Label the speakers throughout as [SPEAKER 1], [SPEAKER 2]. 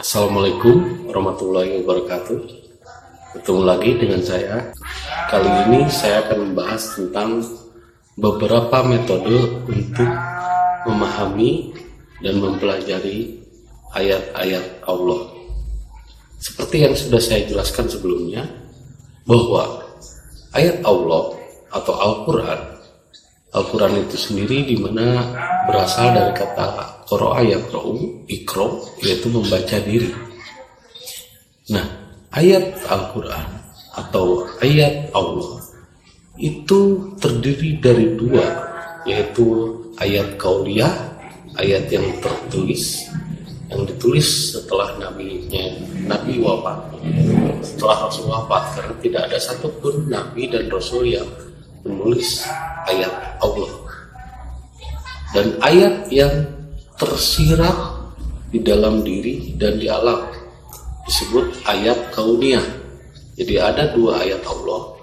[SPEAKER 1] Assalamualaikum warahmatullahi wabarakatuh. Ketemu lagi dengan saya. Kali ini saya akan membahas tentang beberapa metode untuk memahami dan mempelajari ayat-ayat Allah. Seperti yang sudah saya jelaskan sebelumnya, bahwa ayat Allah atau Al-Quran, Al-Quran itu sendiri di mana berasal dari kata Qura'a yaqra'u, ikro, yaitu membaca diri. Nah, ayat Al-Quran atau ayat Allah itu terdiri dari dua, yaitu ayat kauliyah, ayat yang tertulis, yang ditulis setelah nabinya nabi wafat setelah rasul wafat karena tidak ada satupun nabi dan rasul yang menulis ayat Allah dan ayat yang tersirat di dalam diri dan di alam disebut ayat kauniyah jadi ada dua ayat Allah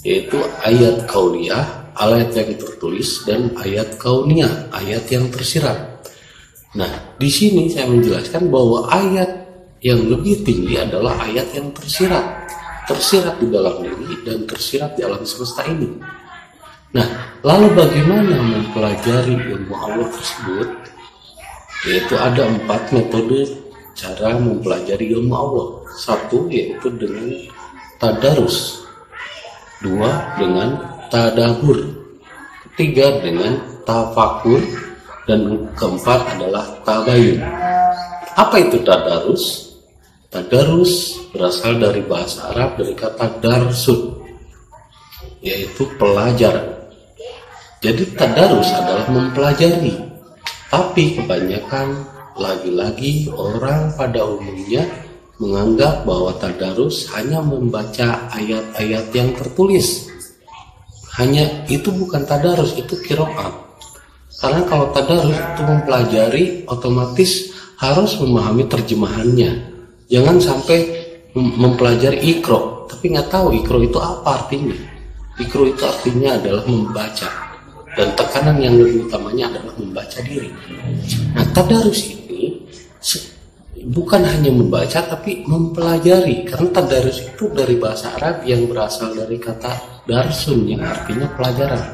[SPEAKER 1] yaitu ayat kauniyah ayat yang tertulis dan ayat kauniyah ayat yang tersirat Nah, di sini saya menjelaskan bahwa ayat yang lebih tinggi adalah ayat yang tersirat. Tersirat di dalam diri dan tersirat di alam semesta ini. Nah, lalu bagaimana mempelajari ilmu Allah tersebut? Yaitu ada empat metode cara mempelajari ilmu Allah. Satu yaitu dengan tadarus. Dua dengan tadabur. Ketiga dengan tafakur dan keempat adalah tabayun. Apa itu tadarus? Tadarus berasal dari bahasa Arab dari kata darsud, yaitu pelajaran. Jadi tadarus adalah mempelajari. Tapi kebanyakan lagi-lagi orang pada umumnya menganggap bahwa tadarus hanya membaca ayat-ayat yang tertulis. Hanya itu bukan tadarus, itu kiroat karena kalau tadarus itu mempelajari otomatis harus memahami terjemahannya. Jangan sampai mempelajari ikro, tapi nggak tahu ikro itu apa artinya. Ikro itu artinya adalah membaca tekanan yang lebih utamanya adalah membaca diri. Nah tadarus ini bukan hanya membaca tapi mempelajari karena tadarus itu dari bahasa Arab yang berasal dari kata darsun yang artinya pelajaran.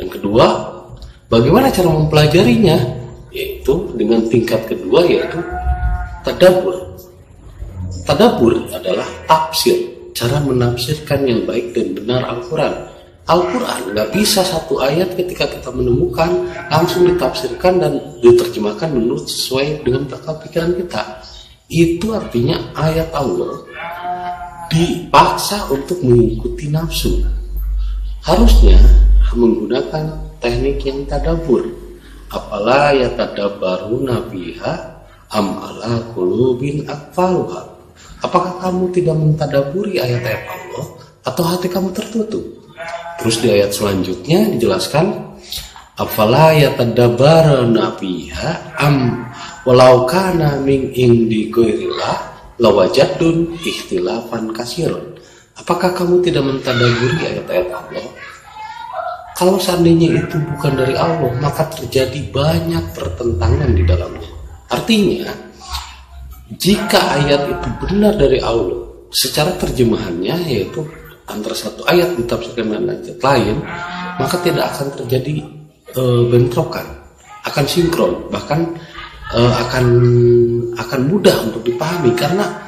[SPEAKER 1] Yang kedua Bagaimana cara mempelajarinya? Yaitu dengan tingkat kedua yaitu tadabur. Tadabur adalah tafsir, cara menafsirkan yang baik dan benar Al-Quran. Al-Quran nggak bisa satu ayat ketika kita menemukan langsung ditafsirkan dan diterjemahkan menurut sesuai dengan akal pikiran kita. Itu artinya ayat Allah dipaksa untuk mengikuti nafsu. Harusnya menggunakan teknik yang tadabur apalah ya tadabaru nabiha am ala kulubin akfaluha apakah kamu tidak mentadaburi ayat-ayat Allah atau hati kamu tertutup terus di ayat selanjutnya dijelaskan afala ya tadabaru nabiha am walau kana min indi ghairillah lawajadun ikhtilafan kasirun apakah kamu tidak mentadaburi ayat-ayat Allah kalau seandainya itu bukan dari Allah, maka terjadi banyak pertentangan di dalamnya. Artinya, jika ayat itu benar dari Allah, secara terjemahannya yaitu antara satu ayat ditafsirkan dengan ayat lain, maka tidak akan terjadi e, bentrokan, akan sinkron, bahkan e, akan akan mudah untuk dipahami karena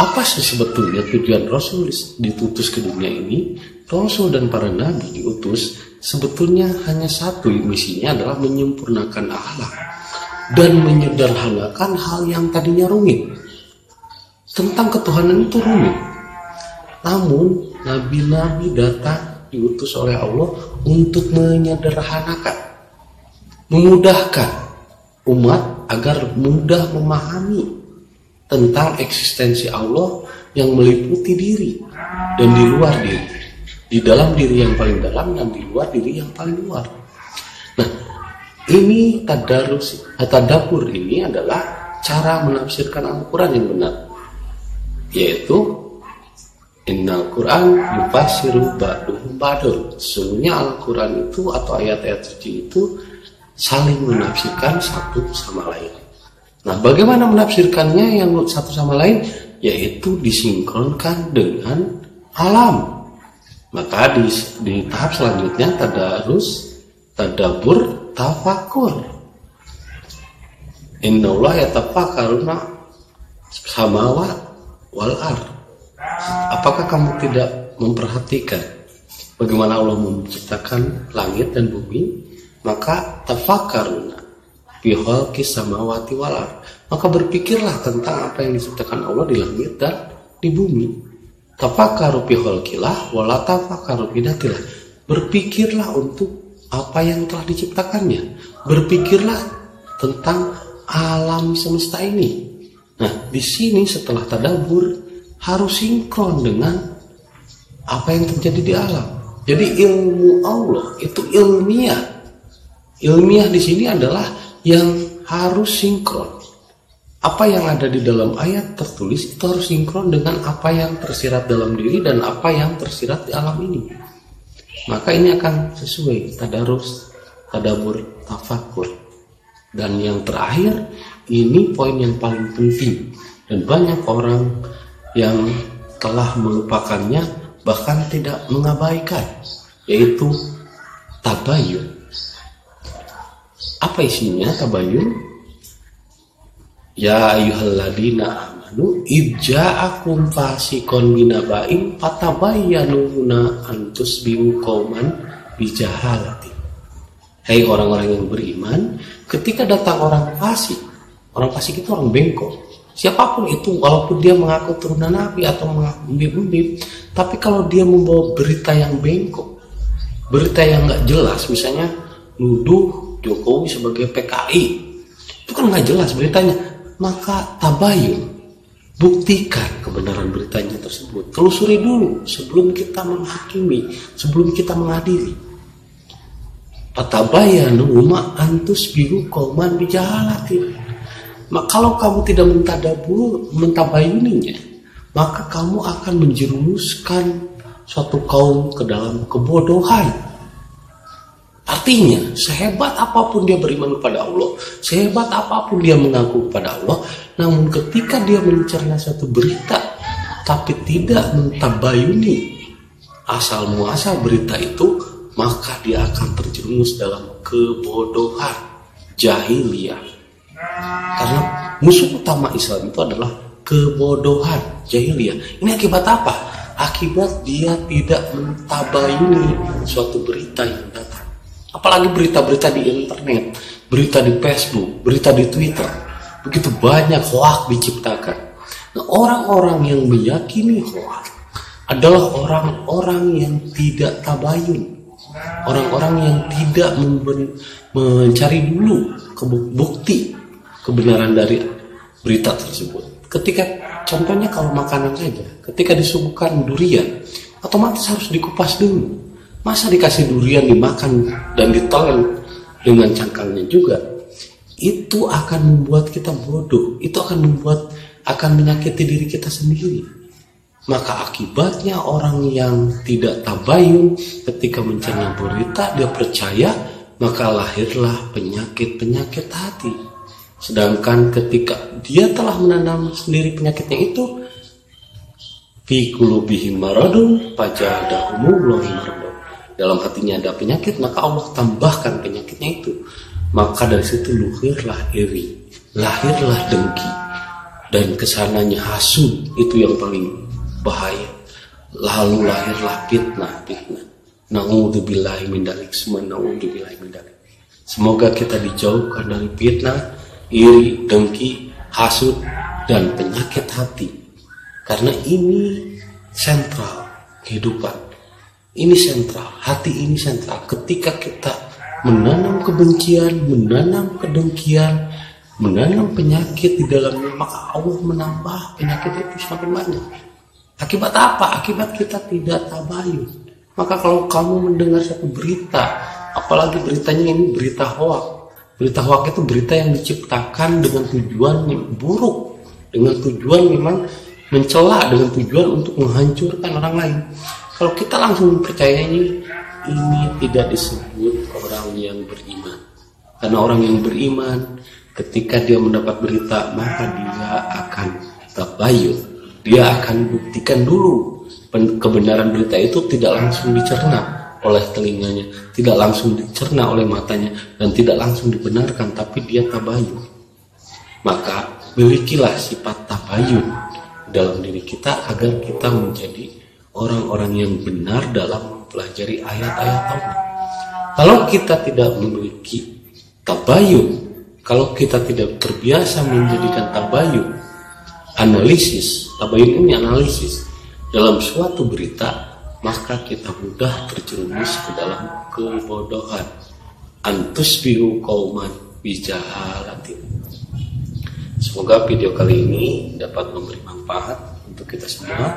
[SPEAKER 1] apa sih sebetulnya tujuan Rasul ditutus ke dunia ini? Rasul dan para nabi diutus sebetulnya hanya satu misinya adalah menyempurnakan akhlak dan menyederhanakan hal yang tadinya rumit. Tentang ketuhanan itu rumit. Namun nabi-nabi datang diutus oleh Allah untuk menyederhanakan, memudahkan umat agar mudah memahami tentang eksistensi Allah yang meliputi diri dan di luar diri di dalam diri yang paling dalam dan di luar diri yang paling luar. Nah, ini tadarus tadabur ini adalah cara menafsirkan Al-Qur'an yang benar. Yaitu Innal Quran yufasiru ba'duhum ba'dur. Sesungguhnya Al-Quran itu atau ayat-ayat suci itu saling menafsirkan satu sama lain. Nah, bagaimana menafsirkannya yang satu sama lain? Yaitu disinkronkan dengan alam. Maka di, di tahap selanjutnya tadarus, tadabur, tafakur. Inna Allah yatafakkaruna samawa wal ar. Apakah kamu tidak memperhatikan bagaimana Allah menciptakan langit dan bumi? Maka tafakaruna biholki samawati walar. Maka berpikirlah tentang apa yang diciptakan Allah di langit dan di bumi. Tafakaru biholkilah wala tafakaru bidatilah. Berpikirlah untuk apa yang telah diciptakannya. Berpikirlah tentang alam semesta ini. Nah, di sini setelah tadabur harus sinkron dengan apa yang terjadi di alam. Jadi ilmu Allah itu ilmiah. Ilmiah di sini adalah yang harus sinkron. Apa yang ada di dalam ayat tertulis itu harus sinkron dengan apa yang tersirat dalam diri dan apa yang tersirat di alam ini. Maka ini akan sesuai tadarus, tadabur, tafakur. Dan yang terakhir, ini poin yang paling penting dan banyak orang yang telah melupakannya bahkan tidak mengabaikan yaitu tabayun apa isinya tabayun? Ya ayyuhalladzina amanu idja'akum fasikon binaba'in fatabayyanu antus biu qauman bijahalati. Hei orang-orang yang beriman, ketika datang orang fasik, orang fasik itu orang bengkok. Siapa pun itu, walaupun dia mengaku turunan Nabi atau mengaku umbib tapi kalau dia membawa berita yang bengkok, berita yang nggak jelas, misalnya nuduh Jokowi sebagai PKI itu kan nggak jelas beritanya. Maka tabayun buktikan kebenaran beritanya tersebut. Telusuri dulu sebelum kita menghakimi sebelum kita mengadili. Patabayanu ma antus biru kauman bijahalatin maka kalau kamu tidak mentadabur mentabayuninya maka kamu akan menjerumuskan suatu kaum ke dalam kebodohan Artinya, sehebat apa pun dia beriman kepada Allah, sehebat apa pun dia mengaku kepada Allah, namun ketika dia mencerna satu berita, tapi tidak mentabayuni asal muasal berita itu, maka dia akan terjerumus dalam kebodohan jahiliyah. Karena musuh utama Islam itu adalah kebodohan jahiliyah. Ini akibat apa? Akibat dia tidak mentabayuni suatu berita yang datang Apalagi berita-berita di internet, berita di Facebook, berita di Twitter. Begitu banyak hoak diciptakan. Nah, orang-orang yang meyakini hoak adalah orang-orang yang tidak tabayun. Orang-orang yang tidak mencari dulu bukti kebenaran dari berita tersebut. Ketika contohnya kalau makanan saja, ketika disuguhkan durian, otomatis harus dikupas dulu Masa dikasih durian dimakan dan ditelan dengan cangkangnya juga? Itu akan membuat kita bodoh. Itu akan membuat akan menyakiti diri kita sendiri. Maka akibatnya orang yang tidak tabayun ketika mencerna berita dia percaya maka lahirlah penyakit-penyakit hati. Sedangkan ketika dia telah menanam sendiri penyakitnya itu fajadahumullahu maradun dalam hatinya ada penyakit maka Allah tambahkan penyakitnya itu. Maka dari situ lahirlah iri lahirlah dengki. Dan ke sananya hasud itu yang paling bahaya. Lalu lahirlah fitnah fitnah. Na'udzubillahi min dalik semua na'udzubillahi min dalik. Semoga kita dijauhkan dari fitnah iri dengki hasud dan penyakit hati karena ini sentral kehidupan ini sentral, hati ini sentral. Ketika kita menanam kebencian, menanam kedengkian, menanam penyakit di dalamnya, maka Allah menambah penyakit itu semakin banyak. Akibat apa? Akibat kita tidak tabayun. Maka kalau kamu mendengar satu berita, apalagi beritanya ini berita hoak. Berita hoak itu berita yang diciptakan dengan tujuan buruk, dengan tujuan memang mencela, dengan tujuan untuk menghancurkan orang lain. Kalau kita langsung percaya ini, ini tidak disebut orang yang beriman. Karena orang yang beriman ketika dia mendapat berita maka dia akan tabayun dia akan buktikan dulu kebenaran berita itu tidak langsung dicerna oleh telinganya, tidak langsung dicerna oleh matanya, dan tidak langsung dibenarkan, tapi dia tabayun. Maka milikilah sifat tabayun dalam diri kita agar kita menjadi orang-orang yang benar dalam mempelajari ayat-ayat Allah. Kalau kita tidak memiliki tabayun, kalau kita tidak terbiasa menjadikan tabayun, analisis, tabayun ini analisis dalam suatu berita, maka kita mudah terjerumus ke dalam kebodohan. Antus bihu kauman bijahalatin. Semoga video kali ini dapat memberi manfaat untuk kita semua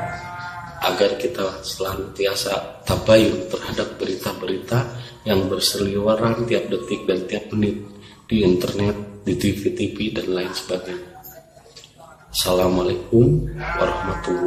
[SPEAKER 1] agar kita senantiasa tabayun terhadap berita-berita yang berseliweran tiap detik dan tiap menit di internet, di TV-TV dan lain sebagainya. Assalamualaikum warahmatullahi